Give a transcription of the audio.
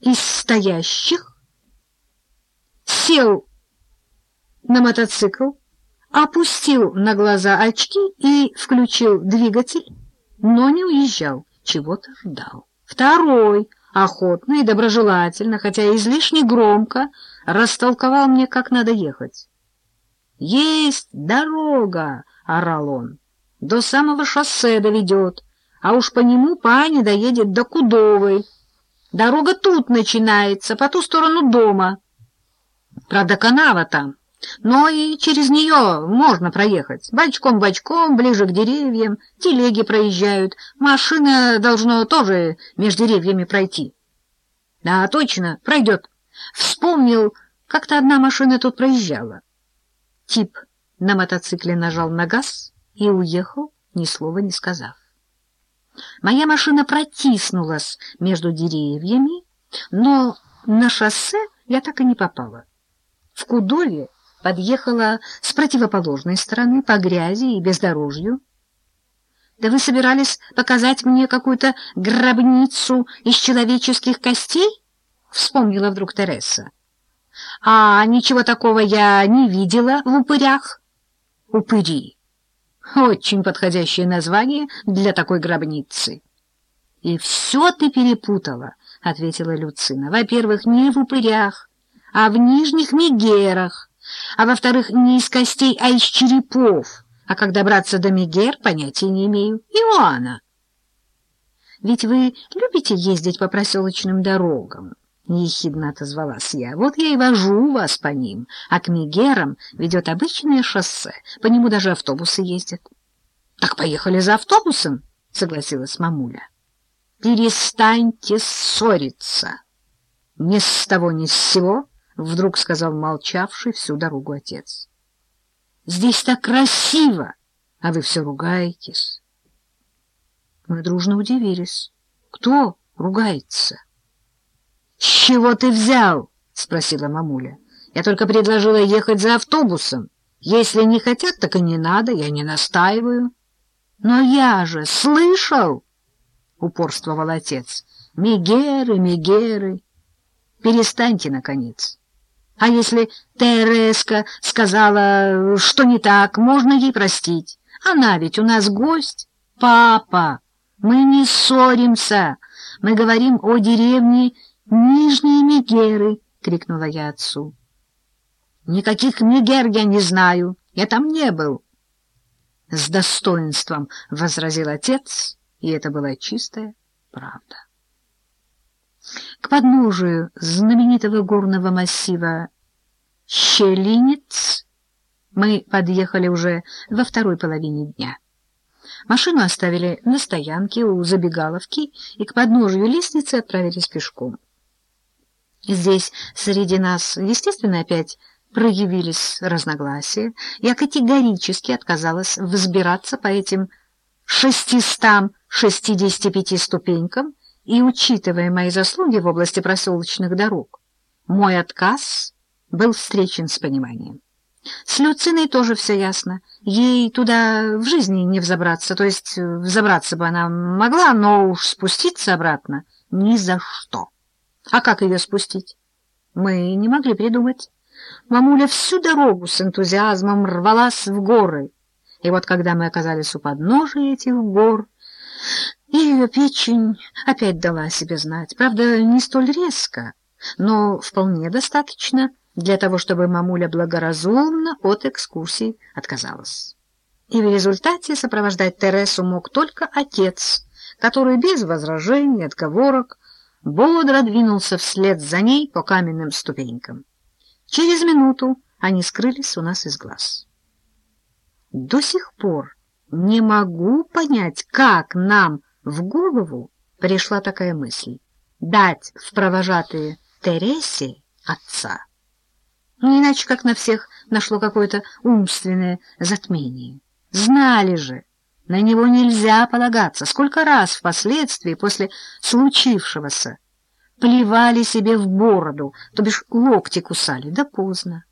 из стоящих сел на мотоцикл, опустил на глаза очки и включил двигатель, но не уезжал, чего-то ждал. Второй, охотно и доброжелательно, хотя излишне громко, растолковал мне, как надо ехать. «Есть дорога!» — орал он. «До самого шоссе доведет, а уж по нему пани доедет до Кудовой. Дорога тут начинается, по ту сторону дома. Правда, канава там, но и через нее можно проехать. Бочком-бочком, ближе к деревьям, телеги проезжают, машина должно тоже между деревьями пройти. Да, точно, пройдет. Вспомнил, как-то одна машина тут проезжала. Тип на мотоцикле нажал на газ и уехал, ни слова не сказав. Моя машина протиснулась между деревьями, но на шоссе я так и не попала. В Кудове подъехала с противоположной стороны, по грязи и бездорожью. Да вы собирались показать мне какую-то гробницу из человеческих костей? Вспомнила вдруг Тереса. А ничего такого я не видела в упырях. Упыри. Очень подходящее название для такой гробницы. — И все ты перепутала, — ответила Люцина. — Во-первых, не в упырях, а в нижних мегерах, а во-вторых, не из костей, а из черепов. А как добраться до мегер, понятия не имею. Иоанна! — Ведь вы любите ездить по проселочным дорогам? — ехидно отозвалась я. — Вот я и вожу вас по ним, а к Мегерам ведет обычное шоссе, по нему даже автобусы ездят. — Так поехали за автобусом, — согласилась мамуля. — Перестаньте ссориться. — Ни с того ни с сего, — вдруг сказал молчавший всю дорогу отец. — Здесь так красиво, а вы все ругаетесь. Мы дружно удивились. Кто ругается? — «С чего ты взял?» — спросила мамуля. «Я только предложила ехать за автобусом. Если не хотят, так и не надо, я не настаиваю». «Но я же слышал!» — упорствовал отец. «Мегеры, мегеры! Перестаньте, наконец!» А если Тереска сказала, что не так, можно ей простить. Она ведь у нас гость. Папа, мы не ссоримся. Мы говорим о деревне «Нижние Мегеры!» — крикнула я отцу. «Никаких Мегер я не знаю, я там не был!» С достоинством возразил отец, и это была чистая правда. К подножию знаменитого горного массива Щелинец мы подъехали уже во второй половине дня. Машину оставили на стоянке у забегаловки и к подножию лестницы отправились пешком. Здесь среди нас, естественно, опять проявились разногласия. Я категорически отказалась взбираться по этим шестистам шестидесяти пяти ступенькам, и, учитывая мои заслуги в области проселочных дорог, мой отказ был встречен с пониманием. С Люциной тоже все ясно. Ей туда в жизни не взобраться, то есть взобраться бы она могла, но уж спуститься обратно ни за что. А как ее спустить? Мы не могли придумать. Мамуля всю дорогу с энтузиазмом рвалась в горы. И вот когда мы оказались у подножия этих гор, ее печень опять дала о себе знать. Правда, не столь резко, но вполне достаточно для того, чтобы мамуля благоразумно от экскурсии отказалась. И в результате сопровождать Тересу мог только отец, который без возражений, отговорок, бодро двинулся вслед за ней по каменным ступенькам. Через минуту они скрылись у нас из глаз. До сих пор не могу понять, как нам в голову пришла такая мысль — дать в провожатые Тересе отца. Не иначе, как на всех нашло какое-то умственное затмение. Знали же, на него нельзя полагаться. Сколько раз впоследствии, после случившегося, плевали себе в бороду, то бишь локти кусали, да поздно.